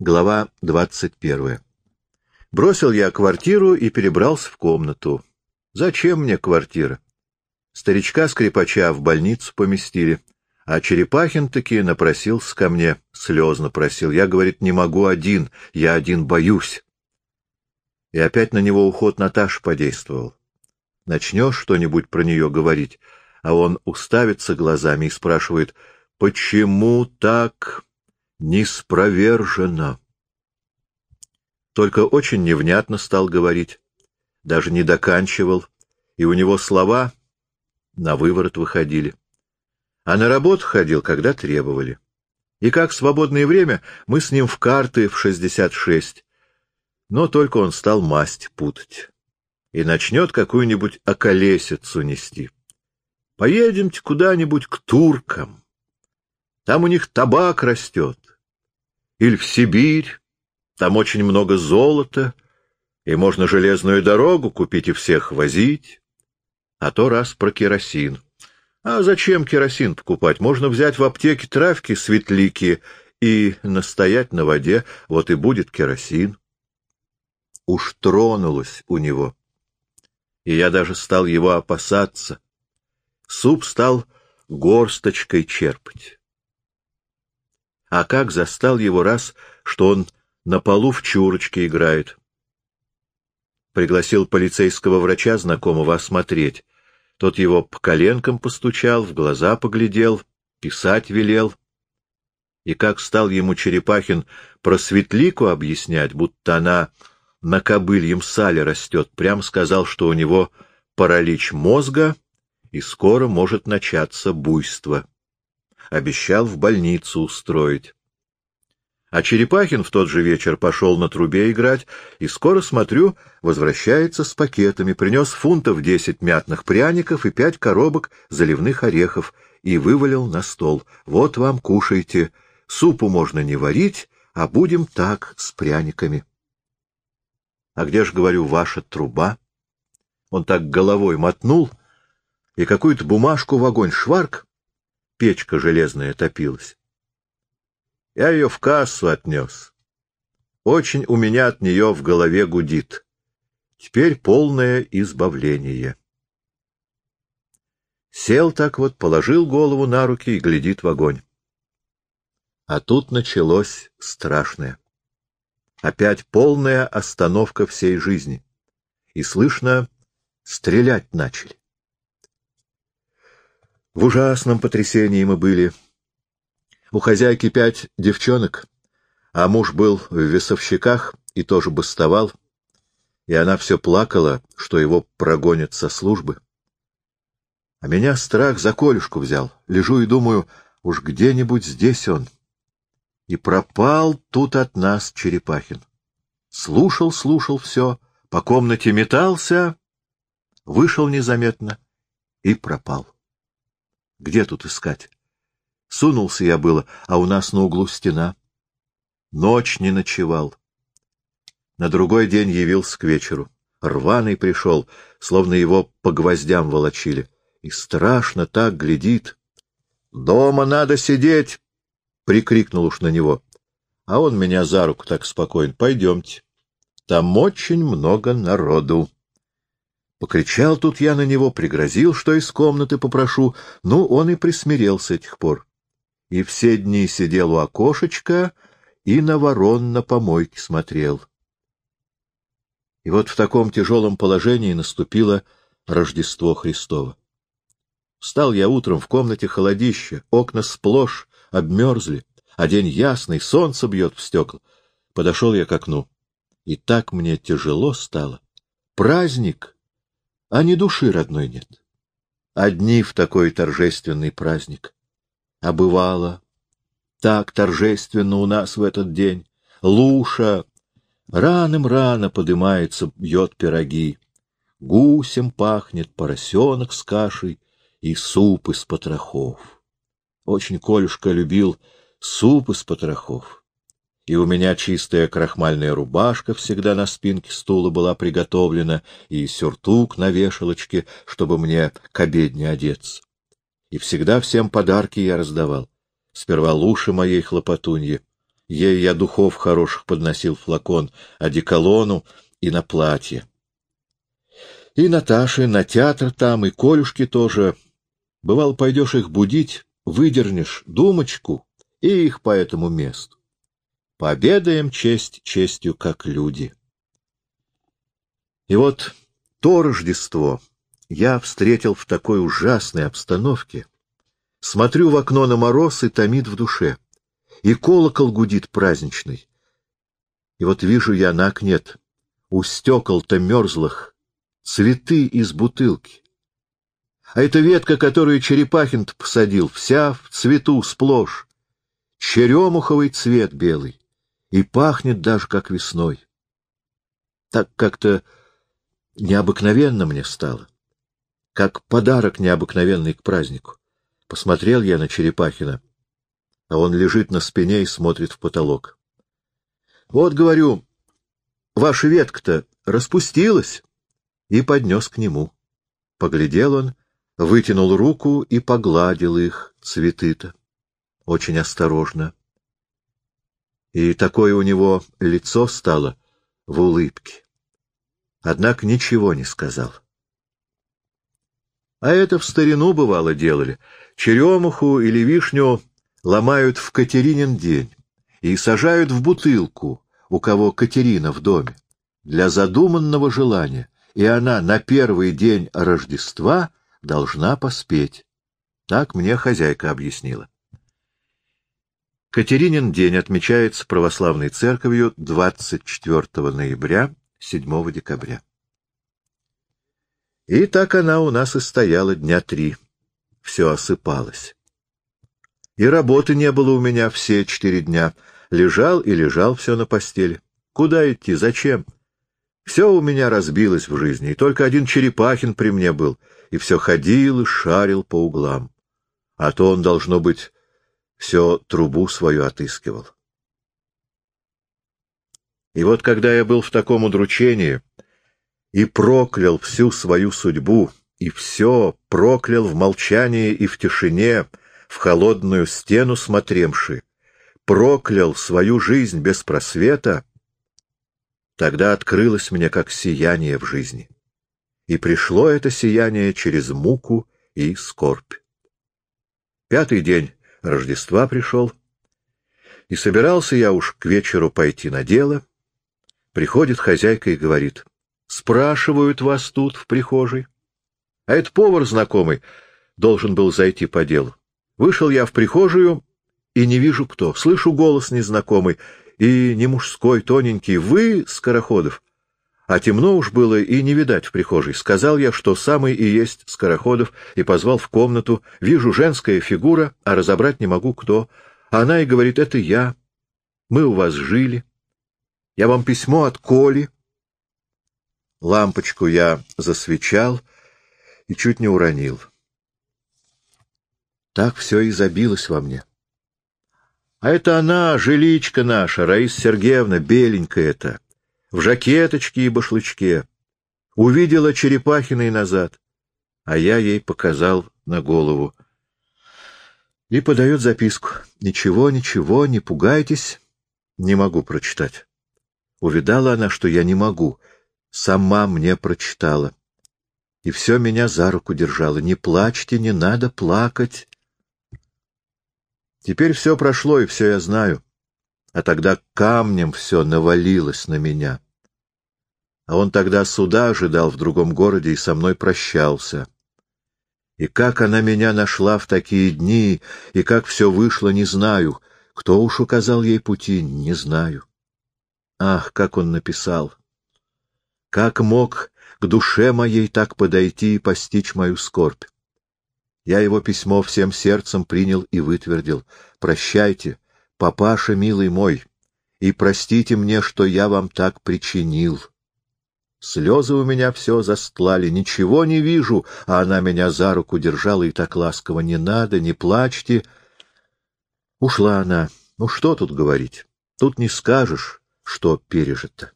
Глава двадцать первая. Бросил я квартиру и перебрался в комнату. Зачем мне квартира? Старичка-скрипача в больницу поместили, а Черепахин таки напросился ко мне, слезно просил. Я, говорит, не могу один, я один боюсь. И опять на него уход Наташи подействовал. Начнешь что-нибудь про нее говорить, а он уставится глазами и спрашивает, почему так неспровержено? Только очень невнятно стал говорить, даже не доканчивал, и у него слова на выворот выходили. А на работу ходил, когда требовали. И как в свободное время мы с ним в карты в шестьдесят шесть. Но только он стал масть путать. И начнет какую-нибудь околесицу нести. Поедемте куда-нибудь к туркам. Там у них табак растет. Или в Сибирь. Там очень много золота, и можно железную дорогу купить и всех возить. А то раз про керосин. А зачем керосин покупать? Можно взять в аптеке травки светлики и настоять на воде, вот и будет керосин. Уж тронулось у него. И я даже стал его опасаться. Суп стал горсточкой черпать. А как застал его раз, что он на полу в чурочке играет. Пригласил полицейского врача знакомого осмотреть. Тот его по коленкам постучал, в глаза поглядел, писать велел. И как стал ему Черепахин про светлику объяснять, будто она на кобыльем сале растет, прям сказал, что у него паралич мозга и скоро может начаться буйство. Обещал в больницу устроить. А Черепахин в тот же вечер пошел на трубе играть, и скоро, смотрю, возвращается с пакетами, принес фунтов десять мятных пряников и пять коробок заливных орехов и вывалил на стол. Вот вам кушайте. Супу можно не варить, а будем так, с пряниками. А где ж, говорю, ваша труба? Он так головой мотнул, и какую-то бумажку в огонь шварк, печка железная топилась. Я ее в кассу отнес. Очень у меня от нее в голове гудит. Теперь полное избавление. Сел так вот, положил голову на руки и глядит в огонь. А тут началось страшное. Опять полная остановка всей жизни. И слышно, стрелять начали. В ужасном потрясении мы были — у хозяйки пять девчонок, а муж был в весовщиках и тоже бастовал, и она все плакала, что его прогонят со службы. А меня страх за Колюшку взял. Лежу и думаю, уж где-нибудь здесь он. И пропал тут от нас Черепахин. Слушал, слушал все, по комнате метался, вышел незаметно и пропал. Где тут искать? Сунулся я было, а у нас на углу стена. Ночь не ночевал. На другой день явился к вечеру. Рваный пришел, словно его по гвоздям волочили. И страшно так глядит. «Дома надо сидеть!» — прикрикнул уж на него. А он меня за руку так спокойно. «Пойдемте. Там очень много народу». Покричал тут я на него, пригрозил, что из комнаты попрошу. Ну, он и присмирел с этих пор и все дни сидел у окошечка и на ворон на помойке смотрел. И вот в таком тяжелом положении наступило Рождество Христово. Встал я утром в комнате холодище, окна сплошь обмерзли, а день ясный, солнце бьет в стекла. Подошел я к окну, и так мне тяжело стало. Праздник, а ни души родной нет. Одни в такой торжественный праздник а бывало. Так торжественно у нас в этот день. Луша раным-рано подымается, бьет пироги. Гусем пахнет поросенок с кашей и суп из потрохов. Очень Колюшка любил суп из потрохов. И у меня чистая крахмальная рубашка всегда на спинке стула была приготовлена, и сюртук на вешалочке, чтобы мне к обедне одеться и всегда всем подарки я раздавал. Сперва луши моей хлопотуньи, Ей я духов хороших подносил флакон, одеколону и на платье. И Наташи на театр там, и Колюшки тоже. Бывал, пойдешь их будить, выдернешь думочку и их по этому месту. Пообедаем честь честью, как люди. И вот то Рождество я встретил в такой ужасной обстановке. Смотрю в окно на мороз и томит в душе. И колокол гудит праздничный. И вот вижу я на окне у стекол-то мерзлых цветы из бутылки. А эта ветка, которую черепахин посадил, вся в цвету сплошь. Черемуховый цвет белый. И пахнет даже как весной. Так как-то необыкновенно мне стало. Как подарок необыкновенный к празднику. Посмотрел я на Черепахина, а он лежит на спине и смотрит в потолок. Вот, говорю, ваша ветка-то распустилась, и поднес к нему. Поглядел он, вытянул руку и погладил их, цветы-то. Очень осторожно. И такое у него лицо стало в улыбке. Однако ничего не сказал. А это в старину бывало делали. Черемуху или вишню ломают в Катеринин день и сажают в бутылку, у кого Катерина в доме, для задуманного желания, и она на первый день Рождества должна поспеть. Так мне хозяйка объяснила. Катеринин день отмечается православной церковью 24 ноября, 7 декабря. И так она у нас и стояла дня три. Все осыпалось. И работы не было у меня все четыре дня. Лежал и лежал все на постели. Куда идти, зачем? Все у меня разбилось в жизни, и только один Черепахин при мне был, и все ходил и шарил по углам. А то он, должно быть, все трубу свою отыскивал. И вот когда я был в таком удручении и проклял всю свою судьбу, и все проклял в молчании и в тишине, в холодную стену смотремши, проклял свою жизнь без просвета, тогда открылось мне как сияние в жизни. И пришло это сияние через муку и скорбь. Пятый день Рождества пришел, и собирался я уж к вечеру пойти на дело. Приходит хозяйка и говорит, спрашивают вас тут, в прихожей. А это повар знакомый, должен был зайти по делу. Вышел я в прихожую и не вижу кто. Слышу голос незнакомый и не мужской, тоненький. Вы, Скороходов? А темно уж было и не видать в прихожей. Сказал я, что самый и есть Скороходов, и позвал в комнату. Вижу женская фигура, а разобрать не могу кто. Она и говорит, это я. Мы у вас жили. Я вам письмо от Коли. Лампочку я засвечал и чуть не уронил. Так все и забилось во мне. А это она, жиличка наша, Раиса Сергеевна, беленькая эта, в жакеточке и башлычке. Увидела Черепахиной назад, а я ей показал на голову. И подает записку. Ничего, ничего, не пугайтесь, не могу прочитать. Увидала она, что я не могу, сама мне прочитала. И все меня за руку держала. Не плачьте, не надо плакать. Теперь все прошло, и все я знаю. А тогда камнем все навалилось на меня. А он тогда суда ожидал в другом городе и со мной прощался. И как она меня нашла в такие дни, и как все вышло, не знаю. Кто уж указал ей пути, не знаю. Ах, как он написал! Как мог к душе моей так подойти и постичь мою скорбь? Я его письмо всем сердцем принял и вытвердил. Прощайте, папаша милый мой, и простите мне, что я вам так причинил. Слезы у меня все застлали, ничего не вижу, а она меня за руку держала и так ласково. Не надо, не плачьте. Ушла она. Ну что тут говорить? Тут не скажешь, что пережито.